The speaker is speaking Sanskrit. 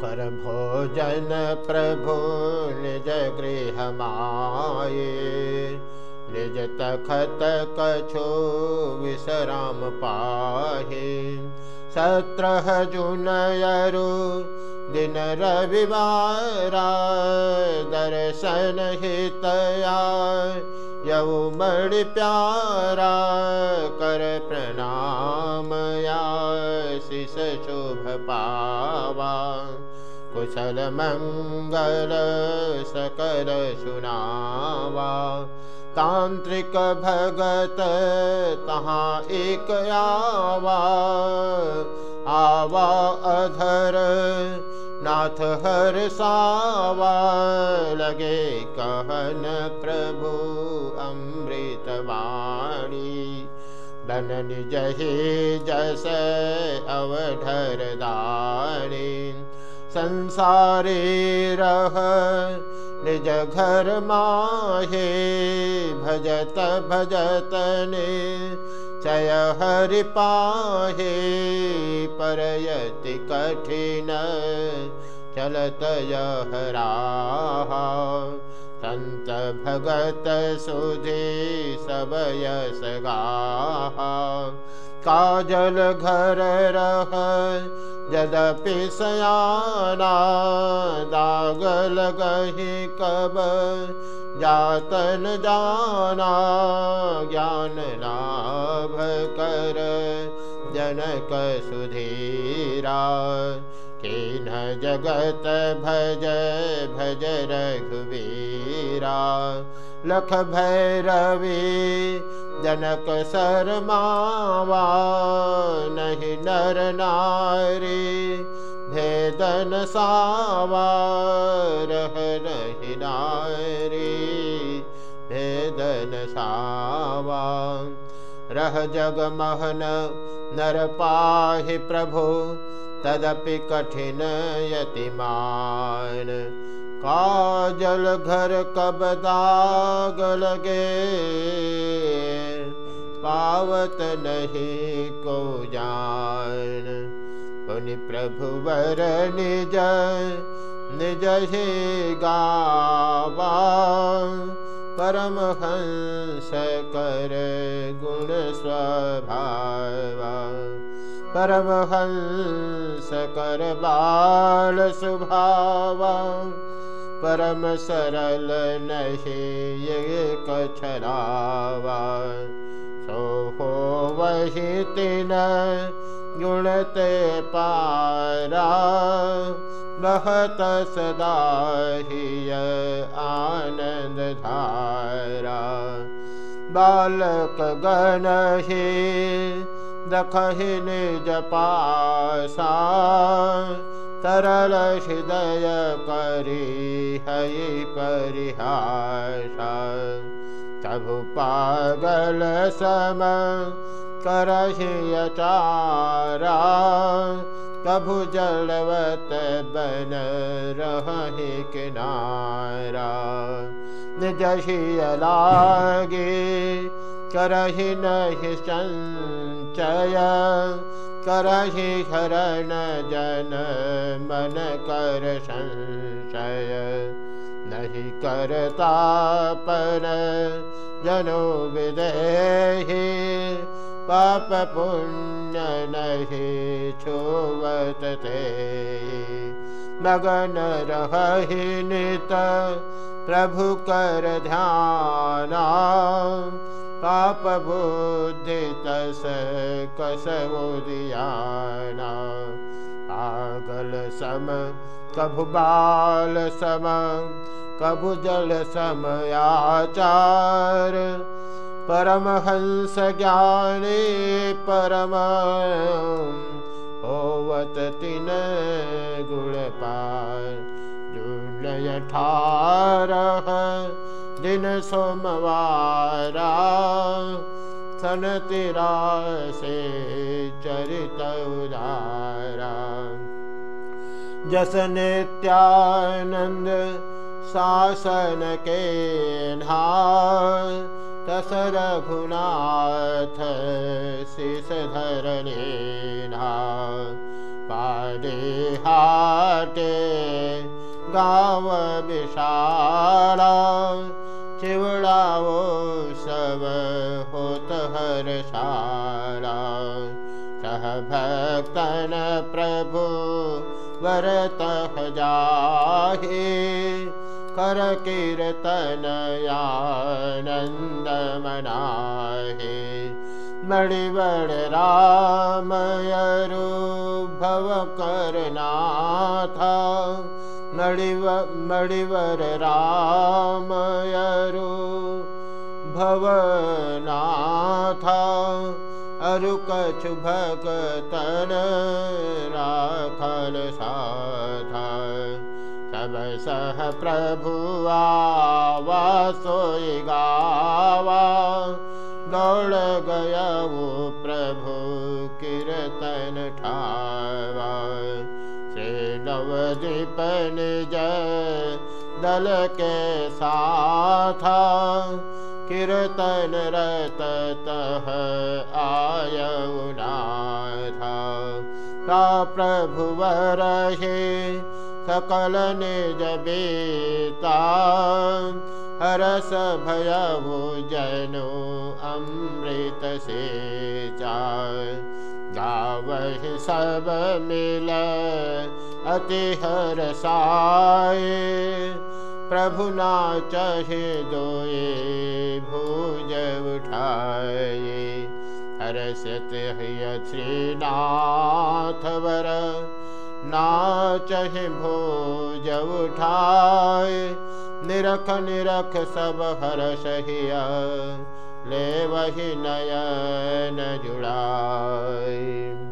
कर भोजन प्रभु निज गृहमाये। निज तखत कछो विश्राम पाहे। सत्रह जुनयरु दिन रविवारा, दर्शन हितया यौ प्यारा कर प्रणामया शिष शुभ पावा। कुशल मंगल सकल सुनावा तांत्रिक भगत तहा एक आवा आवा अधर, नाथ हर सावा। लगे कहन प्रभु अमृतवाणी। बन जहे जस अवधर दाणी संसारे रह निज घर माहे भजत भजत ने चय हरि पाहे परयति कठिन चलत यहरा संत भगत सुधे सब यस काजल घर रह यद्यपि सयाना दागल गहि कब जातन जाना ज्ञान लाभ कर जनक सुधीरा। केन जगत भज भज रघुवीरा लख भैरवी जनक शर्मावा नहीं नर नारी, भेदन सावा रह नहीं नारी, भेदन सावा रह जग महन नर पाहि प्रभु, तदपि कठिन यतिमान। काजल घर कब दाग लगे पावत नहीं को जान। पुनि प्रभु वर निज निज हे गावा। परम हंस कर गुण स्वभावा। परम हंस कर बाल स्वभावा परम सरल नहीं ये कछरावा। वही तिन गुणते पारा बहत सदा ही आनंद धारा। बालक गण ही दखहि तरल हृदय करी हई परिहासा। तबु पागल सम करहि अचारा कभु जलवत बन रहि किनारा। निजहि लागे, करहि नहि संचय। करहि हरण जन मन कर संशय। नहीं करता पर जनो विदेहि पाप पुण्य नहीं छोवत ते मगन रहि नित प्रभु कर ध्याना। पाप बुद्धि तस कस उदियाना। पागल सम कभु बाल सम कभु जल समयाचार हंस ज्ञानी परम होवत तिन गुण पार जुलय ठारह दिन सोमवारा सन तिरा से चरित उदारा। जस नित्यानंद शासन के तस रघुनाथ शिष धरने पावत हाटे गाव विशाला। चिवड़ाओ सब होत हर शाला। सह भक्तन प्रभु वरत जाहे कर कीर्तन आनन्द मनाहे मणिवर रामयरु मणिव मणिवर रामयरु भवनाथा अरु कछु भगतन राखल साथा सब सह प्रभुआ वासोई गावा। दौड़ गया वो प्रभु कीर्तन ठावा। श्री नवदीप निज दल के साथा। कीर्तन रत तह आयउना था प्रभु वरहे सकल निज बेता हरस भयभु जनो अमृत से गावहि सब मिल अति हरसाय। प्रभु नाचहे दोए भुज उठाए हरसत हय श्रीनाथ वर नाचहि भोज उठाए निरख निरख सब हर सहिया ले नयन जुड़ाए